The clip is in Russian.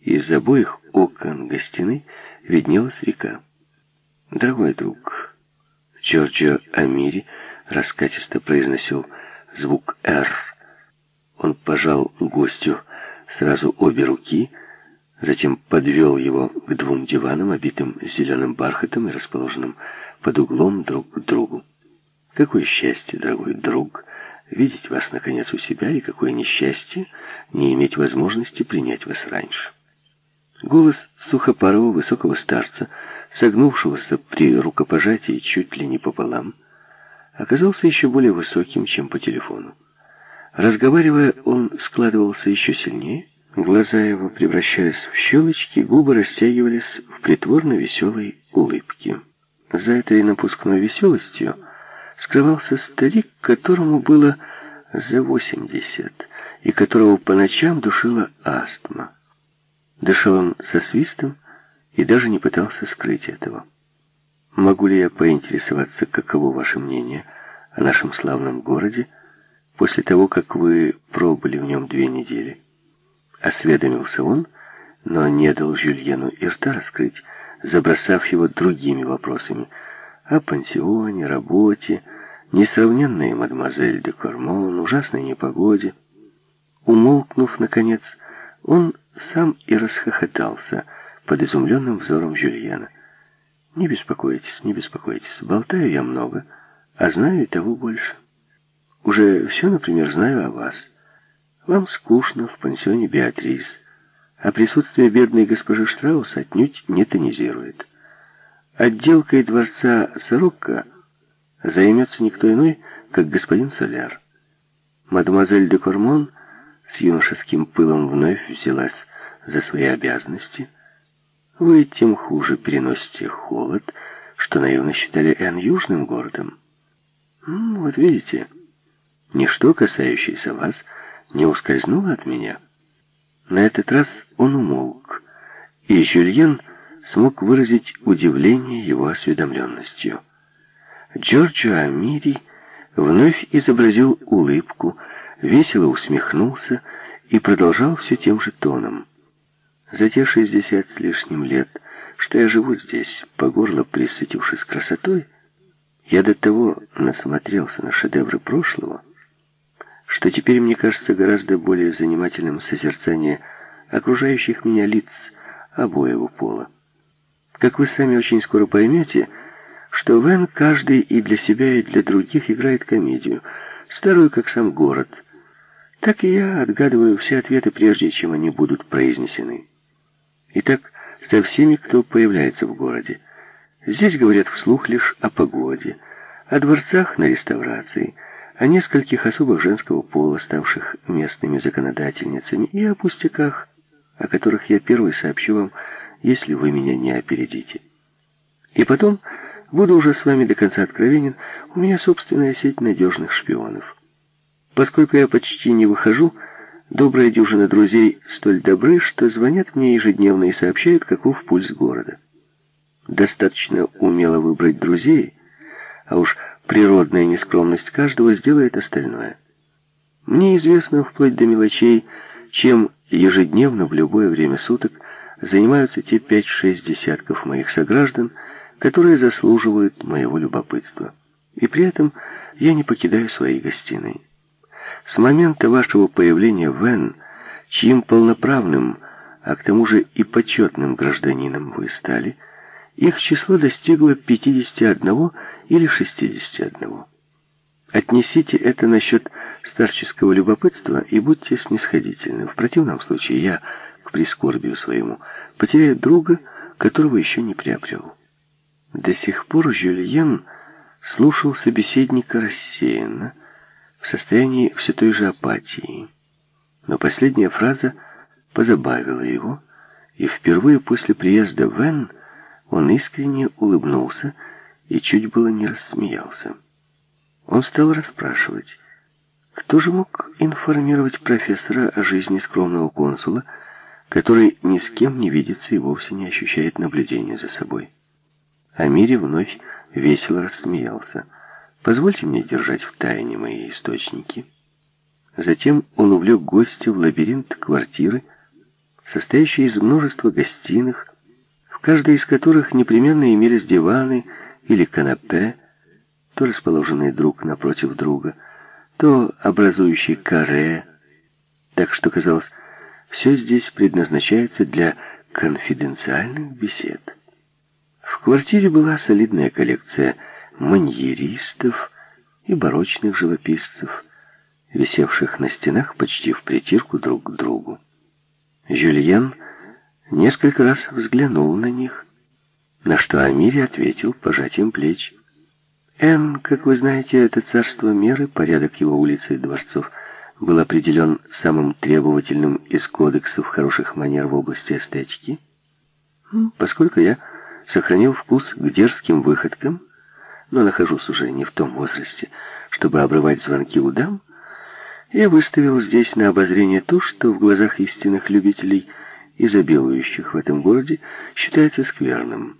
Из обоих окон гостиной виднелась река. «Дорогой друг», Джорджио Амири раскатисто произносил звук «Р». Он пожал гостю сразу обе руки, затем подвел его к двум диванам, обитым зеленым бархатом и расположенным под углом друг к другу. Какое счастье, дорогой друг, видеть вас, наконец, у себя, и какое несчастье не иметь возможности принять вас раньше. Голос сухопарого высокого старца, согнувшегося при рукопожатии чуть ли не пополам, оказался еще более высоким, чем по телефону. Разговаривая, он складывался еще сильнее, глаза его превращались в щелочки, губы растягивались в притворно веселой улыбке. За этой напускной веселостью скрывался старик, которому было за восемьдесят, и которого по ночам душила астма. Дышал он со свистом и даже не пытался скрыть этого. Могу ли я поинтересоваться, каково ваше мнение о нашем славном городе после того, как вы пробыли в нем две недели? Осведомился он, но не дал Жюльену и рта раскрыть, забросав его другими вопросами о пансионе, работе, несравненной мадемуазель де Кормон, ужасной непогоде. Умолкнув, наконец, он сам и расхохотался под изумленным взором Жюльена. «Не беспокойтесь, не беспокойтесь. Болтаю я много, а знаю и того больше. Уже все, например, знаю о вас. Вам скучно в пансионе Беатрис, а присутствие бедной госпожи Штраус отнюдь не тонизирует. Отделкой дворца Сорокко займется никто иной, как господин Соляр. Мадемуазель де Кормон с юношеским пылом вновь взялась за свои обязанности. Вы тем хуже переносите холод, что наивно считали Эн южным городом. Вот видите, ничто, касающееся вас, не ускользнуло от меня. На этот раз он умолк, и Жюльен смог выразить удивление его осведомленностью. Джорджо Амири вновь изобразил улыбку, весело усмехнулся и продолжал все тем же тоном. За те шестьдесят с лишним лет, что я живу здесь, по горло присытившись красотой, я до того насмотрелся на шедевры прошлого, что теперь мне кажется гораздо более занимательным созерцание окружающих меня лиц обоего пола. Как вы сами очень скоро поймете, что Вен каждый и для себя, и для других играет комедию, старую, как сам город. Так и я отгадываю все ответы, прежде чем они будут произнесены. Итак, со всеми, кто появляется в городе. Здесь говорят вслух лишь о погоде, о дворцах на реставрации, о нескольких особых женского пола, ставших местными законодательницами, и о пустяках, о которых я первый сообщу вам, если вы меня не опередите. И потом, буду уже с вами до конца откровенен, у меня собственная сеть надежных шпионов. Поскольку я почти не выхожу, Добрая дюжина друзей столь добры, что звонят мне ежедневно и сообщают, каков пульс города. Достаточно умело выбрать друзей, а уж природная нескромность каждого сделает остальное. Мне известно вплоть до мелочей, чем ежедневно в любое время суток занимаются те пять-шесть десятков моих сограждан, которые заслуживают моего любопытства. И при этом я не покидаю своей гостиной. С момента вашего появления в Н, чьим полноправным, а к тому же и почетным гражданином вы стали, их число достигло 51 или 61. Отнесите это насчет старческого любопытства и будьте снисходительны. В противном случае я, к прискорбию своему, потеряю друга, которого еще не приобрел. До сих пор Жюльен слушал собеседника рассеянно, в состоянии все той же апатии. Но последняя фраза позабавила его, и впервые после приезда в Н он искренне улыбнулся и чуть было не рассмеялся. Он стал расспрашивать, кто же мог информировать профессора о жизни скромного консула, который ни с кем не видится и вовсе не ощущает наблюдения за собой. Амири вновь весело рассмеялся. Позвольте мне держать в тайне мои источники. Затем он увлек гостя в лабиринт квартиры состоящая из множества гостиных, в каждой из которых непременно имелись диваны или канапе, то расположенные друг напротив друга, то образующие каре, так что, казалось, все здесь предназначается для конфиденциальных бесед. В квартире была солидная коллекция маньеристов и барочных живописцев, висевших на стенах почти в притирку друг к другу. Жюльен несколько раз взглянул на них, на что Амири ответил пожатием плеч. Н, как вы знаете, это царство меры, порядок его улиц и дворцов был определен самым требовательным из кодексов хороших манер в области эстетики. Поскольку я сохранил вкус к дерзким выходкам, но нахожусь уже не в том возрасте, чтобы обрывать звонки у дам, я выставил здесь на обозрение то, что в глазах истинных любителей, изобилующих в этом городе, считается скверным –